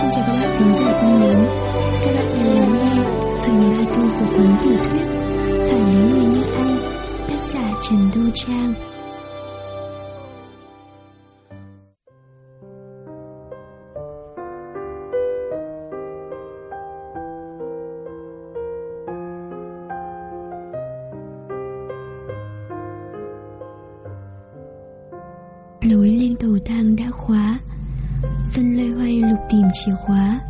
Xin chào các bạn thính giả thân mến. Các bạn đang lắng nghe phần ba thu của cuốn tiểu thuyết phải lấy người như anh, Tác giả Trần Đô Trang. Lối lên cầu thang đã khóa Vân loay hoay lục tìm chìa khóa.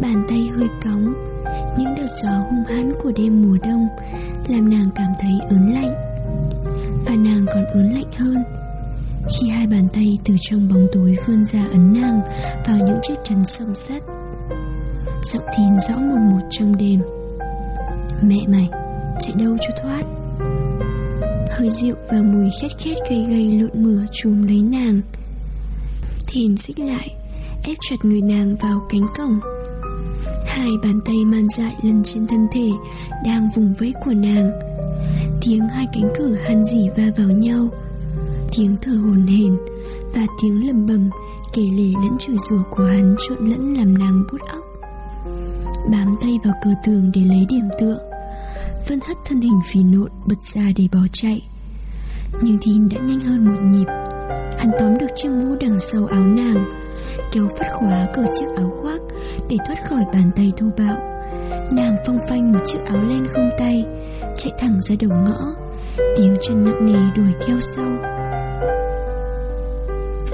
Bàn tay hơi cóng Những đợt gió hung hãn của đêm mùa đông Làm nàng cảm thấy ớn lạnh. Và nàng còn ớn lạnh hơn. Khi hai bàn tay từ trong bóng tối vươn ra ấn nàng Vào những chiếc chân sông sắt Giọng thìn rõ một một trong đêm. Mẹ mày, chạy đâu cho thoát? Hơi rượu và mùi khét khét gây gây lộn mửa chùm lấy nàng. Thiền xích lại, Ép chặt người nàng vào cánh cổng. Hai bàn tay man dại lần trên thân thể Đang vùng vẫy của nàng. Tiếng hai cánh cửa hằn dỉ va vào nhau. Tiếng thở hồn hển Và tiếng lầm bầm Kể lể lẫn chửi rủa của hắn trộn lẫn làm nàng bút óc. Bám tay vào cờ tường để lấy điểm tựa Vân hất thân hình phì nộn bật ra để bỏ chạy. Nhưng Thìn đã nhanh hơn một nhịp. Hắn tóm được chiếc mũ đằng sau áo nàng, Kéo phát khóa cởi chiếc áo khoác Để thoát khỏi bàn tay thô bạo. Nàng phong phanh một chiếc áo len không tay, Chạy thẳng ra đầu ngõ, Tiếng chân nặng nề đuổi theo sau.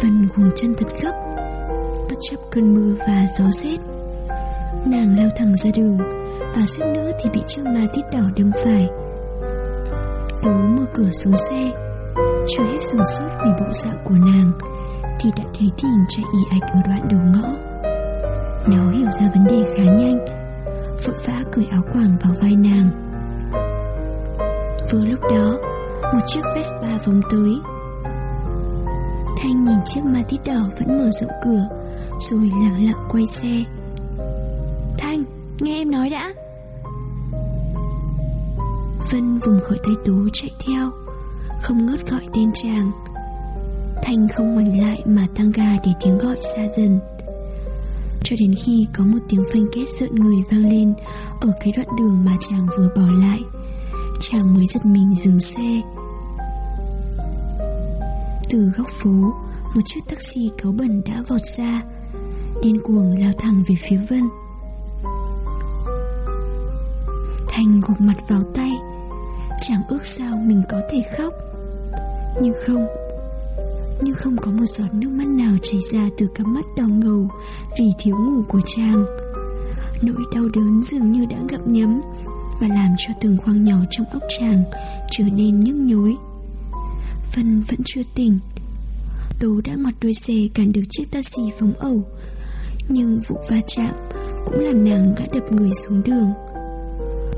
Vân cuồng chân thật gấp, Bất chấp cơn mưa và gió rét. Nàng lao thẳng ra đường, Và suýt nữa thì bị chiếc ma tít đỏ đâm phải. Tú mở cửa xuống xe chưa hết sừng sốt vì bộ dạng của nàng Thì đã thấy Thìn chạy y ạch ở đoạn đầu ngõ. Nó hiểu ra vấn đề khá nhanh Vội vã cởi áo quàng vào vai nàng. Vừa lúc đó Một chiếc Vespa vòng tới. Thanh nhìn chiếc ma tít đỏ vẫn mở rộng cửa Rồi lặng lặng quay xe. Thanh, nghe em nói đã. Vân vùng khỏi tay Tố chạy theo không ngớt gọi tên chàng. Thanh không ngoảnh lại mà tăng ga để tiếng gọi xa dần. Cho đến khi có một tiếng phanh kết rợn người vang lên Ở cái đoạn đường mà chàng vừa bỏ lại, Chàng mới giật mình dừng xe. Từ góc phố, Một chiếc taxi cáu bẩn đã vọt ra, Điên cuồng lao thẳng về phía Vân. Thanh gục mặt vào tay, Chàng ước sao mình có thể khóc nhưng không. Nhưng không có một giọt nước mắt nào chảy ra từ cặp mắt đau ngầu Vì thiếu ngủ của chàng. Nỗi đau đớn dường như đã gặm nhấm Và làm cho từng khoang nhỏ trong óc chàng Trở nên nhức nhối. Vân vẫn chưa tỉnh. Tố đã mặt đuôi xe cản được chiếc taxi phóng ẩu, Nhưng vụ va chạm Cũng làm nàng ngã đập người xuống đường.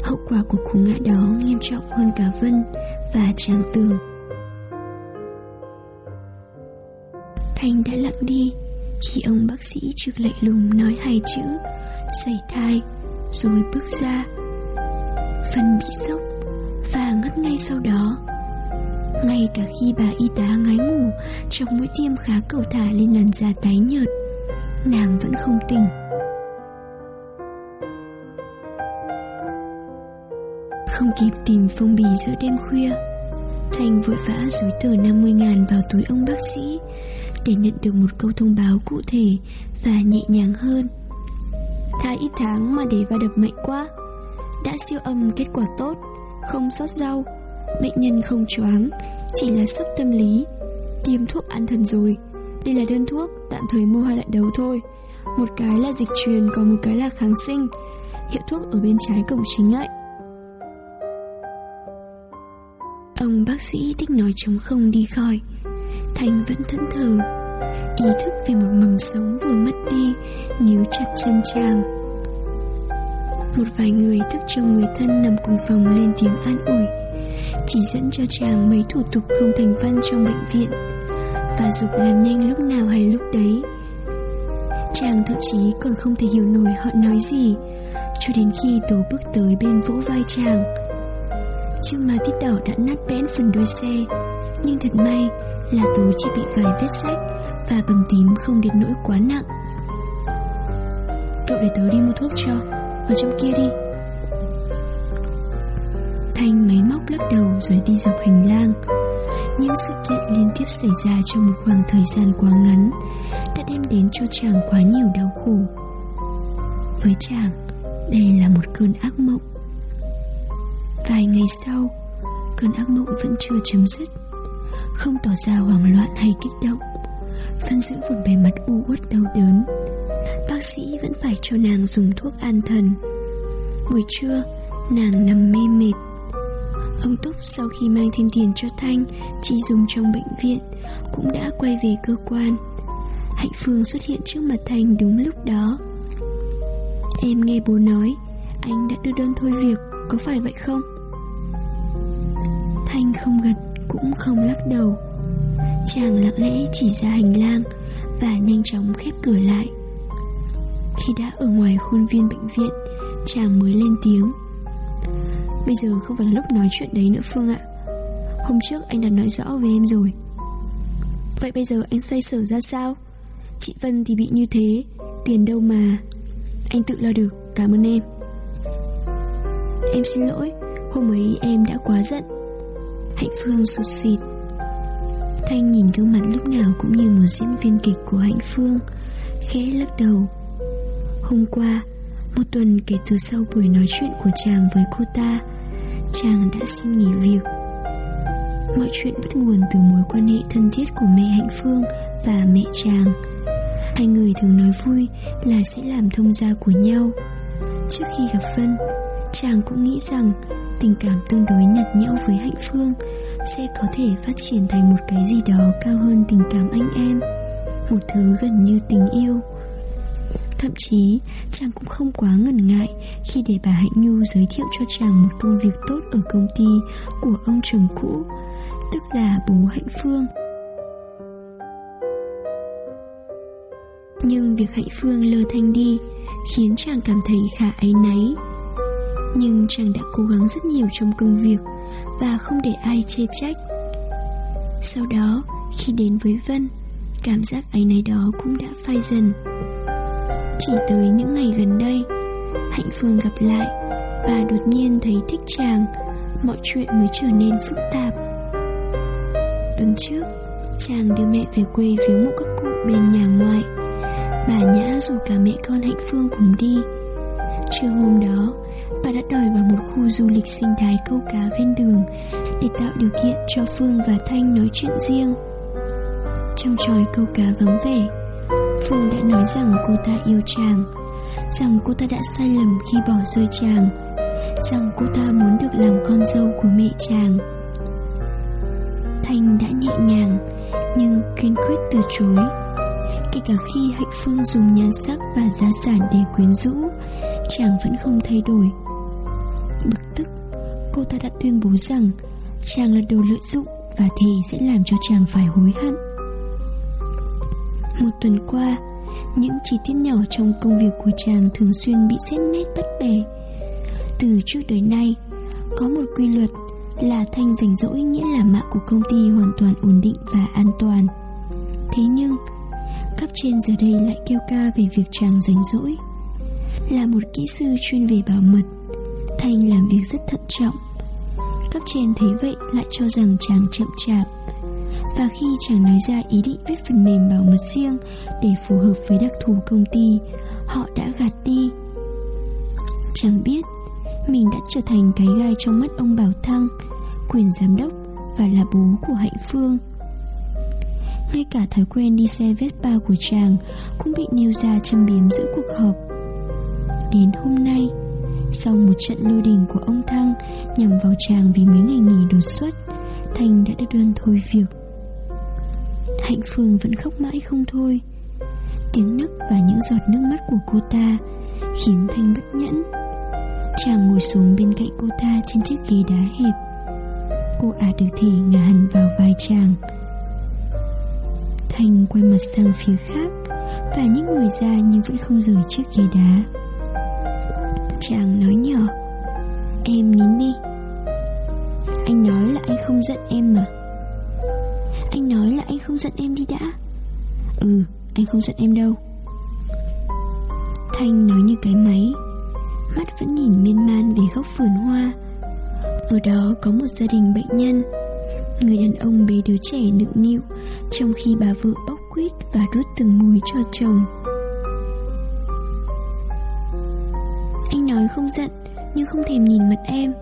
Hậu quả của cú ngã đó nghiêm trọng hơn cả Vân Và chàng tường Thanh đã lặng đi Khi ông bác sĩ trực lạnh lùng nói hai chữ Sảy thai, Rồi bước ra. Phần bị sốc Và ngất ngay sau đó. Ngay cả khi bà y tá ngái ngủ, Trong mũi tiêm khá cầu thả lên làn da tái nhợt, Nàng vẫn không tỉnh. Không kịp tìm phong bì giữa đêm khuya Thành vội vã rúi tờ 50 ngàn vào túi ông bác sĩ để nhận được một câu thông báo cụ thể và nhẹ nhàng hơn. Thai ít tháng mà để va đập mạnh quá. Đã siêu âm kết quả tốt, không sót rau, bệnh nhân không choáng, chỉ là sốc tâm lý. Tiêm thuốc an thần rồi. Đây là đơn thuốc, tạm thời mua hai loại đấu thôi. Một cái là dịch truyền, còn một cái là kháng sinh. Hiệu thuốc ở bên trái cổng chính ấy. Ông bác sĩ thích nói chống không đi khỏi Thành vẫn thẫn thờ. Ý thức về một mầm sống vừa mất đi, Níu chặt chân chàng. Một vài người thức trong người thân nằm cùng phòng lên tiếng an ủi, Chỉ dẫn cho chàng mấy thủ tục không thành văn trong bệnh viện. Và dục làm nhanh lúc nào hay lúc đấy. Chàng thậm chí còn không thể hiểu nổi họ nói gì, Cho đến khi tổ bước tới bên vỗ vai chàng. Chiếc ma tít đỏ đã nát bẽn phần đuôi xe, Nhưng thật may là Tú chỉ bị vài vết sách Và bầm tím không đến nỗi quá nặng. Cậu để tớ đi mua thuốc cho Vào trong kia đi. Thanh máy móc lắc đầu rồi đi dọc hành lang. Những sự kiện liên tiếp xảy ra trong một khoảng thời gian quá ngắn Đã đem đến cho chàng quá nhiều đau khổ. Với chàng, đây là một cơn ác mộng. Vài ngày sau, cơn ác mộng vẫn chưa chấm dứt. Không tỏ ra hoảng loạn hay kích động. Vẫn giữ một bề mặt u uất đau đớn. Bác sĩ vẫn phải cho nàng dùng thuốc an thần. Buổi trưa, nàng nằm mê mệt. Ông Túc sau khi mang thêm tiền cho Thanh Chỉ dùng trong bệnh viện Cũng đã quay về cơ quan. Hạnh Phương xuất hiện trước mặt Thanh đúng lúc đó. Em nghe bố nói Anh đã đưa đơn thôi việc Có phải vậy không? Thanh không gật cũng không lắc đầu. Chàng lặng lẽ chỉ ra hành lang Và nhanh chóng khép cửa lại. Khi đã ở ngoài khuôn viên bệnh viện, Chàng mới lên tiếng. Bây giờ không phải là lúc nói chuyện đấy nữa, Phương ạ. Hôm trước anh đã nói rõ với em rồi. Vậy bây giờ anh xoay sở ra sao? Chị Vân thì bị như thế, Tiền đâu mà. Anh tự lo được, cảm ơn em. Em xin lỗi, Hôm ấy em đã quá giận. Hạnh Phương sụt xịt Thanh nhìn gương mặt lúc nào cũng như một diễn viên kịch của Hạnh Phương Khẽ lắc đầu. Hôm qua Một tuần kể từ sau buổi nói chuyện của chàng với cô ta chàng đã xin nghỉ việc. Mọi chuyện bắt nguồn từ mối quan hệ thân thiết của mẹ Hạnh Phương và mẹ chàng. Hai người thường nói vui là sẽ làm thông gia của nhau. Trước khi gặp Vân, chàng cũng nghĩ rằng tình cảm tương đối nhạt nhẽo với Hạnh Phương, sẽ có thể phát triển thành một cái gì đó cao hơn tình cảm anh em, Một thứ gần như tình yêu. Thậm chí, chàng cũng không quá ngần ngại Khi để bà Hạnh Nhu giới thiệu cho chàng một công việc tốt ở công ty của ông chồng cũ, Tức là bố Hạnh Phương. Nhưng việc Hạnh Phương lơ thanh đi Khiến chàng cảm thấy khá áy náy. Nhưng chàng đã cố gắng rất nhiều trong công việc Và không để ai chê trách. Sau đó, khi đến với Vân, Cảm giác ấy náy đó cũng đã phai dần. Chỉ tới những ngày gần đây, Hạnh Phương gặp lại Và đột nhiên thấy thích chàng, Mọi chuyện mới trở nên phức tạp. Tuần trước, Chàng đưa mẹ về quê viếng mộ các cụ bên nhà ngoại. Bà Nhã rủ cả mẹ con Hạnh Phương cùng đi. Trưa hôm đó Bà đã đòi vào một khu du lịch sinh thái câu cá ven đường Để tạo điều kiện cho Phương và Thanh nói chuyện riêng. Trong tròi câu cá vắng vẻ, Phương đã nói rằng cô ta yêu chàng, Rằng cô ta đã sai lầm khi bỏ rơi chàng, Rằng cô ta muốn được làm con dâu của mẹ chàng. Thanh đã nhẹ nhàng, Nhưng kiên quyết từ chối. Kể cả khi Hạnh Phương dùng nhan sắc và giá sản để quyến rũ Chàng vẫn không thay đổi Bực tức Cô ta đã tuyên bố rằng Chàng là đồ lợi dụng Và thì sẽ làm cho chàng phải hối hận một tuần qua Những chi tiết nhỏ trong công việc của chàng Thường xuyên bị xét nét bắt bẻ Từ trước tới nay Có một quy luật là thanh rảnh rỗi nghĩa là mạng của công ty hoàn toàn ổn định và an toàn. Thế nhưng, cấp trên giờ đây lại kêu ca về việc chàng rảnh rỗi. Là một kỹ sư chuyên về bảo mật, Thanh làm việc rất thận trọng. Cấp trên thấy vậy lại cho rằng chàng chậm chạp, và khi chàng nói ra ý định viết phần mềm bảo mật riêng Để phù hợp với đặc thù công ty Họ đã gạt đi. Chàng biết Mình đã trở thành cái gai trong mắt ông Bảo Thăng Quyền giám đốc Và là bố của Hạnh Phương. Ngay cả thói quen đi xe Vespa của chàng Cũng bị nêu ra châm biếm giữa cuộc họp. Đến hôm nay. Sau một trận lôi đình của ông Thăng Nhằm vào chàng vì mấy ngày nghỉ đột xuất, Thành đã được đơn thôi việc. Hạnh Phương vẫn khóc mãi không thôi. Tiếng nấc và những giọt nước mắt của cô ta Khiến Thanh bất nhẫn. Chàng ngồi xuống bên cạnh cô ta trên chiếc ghế đá hẹp. Cô ả được thể ngả hẳn vào vai chàng. Thanh quay mặt sang phía khác Và những người ra nhưng vẫn không rời chiếc ghế đá. Chàng nói nhỏ, Em nín đi. Anh nói là anh không giận em mà. Anh nói là anh không giận em đi đã. Ừ anh không giận em đâu. Thanh nói như cái máy, Mắt vẫn nhìn miên man về góc vườn hoa. Ở đó có một gia đình bệnh nhân. Người đàn ông bế đứa trẻ nựng nịu, Trong khi bà vợ bóc quýt và đốt từng mùi cho chồng. Nói không giận, Nhưng không thèm nhìn mặt em.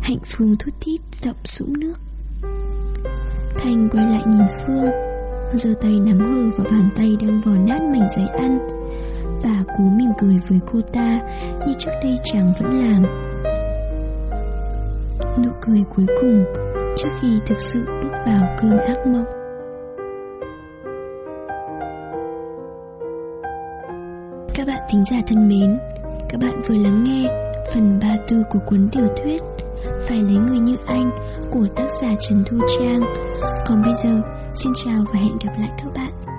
Hạnh Phương thút thít giọng sũng nước. Thanh quay lại nhìn Phương, giơ tay nắm hờ vào bàn tay đang vò nát mảnh giấy ăn. Và cố mỉm cười với cô ta, Như trước đây chàng vẫn làm. Nụ cười cuối cùng Trước khi thực sự bước vào cơn ác mộng. Các bạn thính giả thân mến các bạn vừa lắng nghe phần 34 của cuốn tiểu thuyết Phải lấy người như anh của tác giả Trần Thu Trang. Còn bây giờ, Xin chào và hẹn gặp lại các bạn.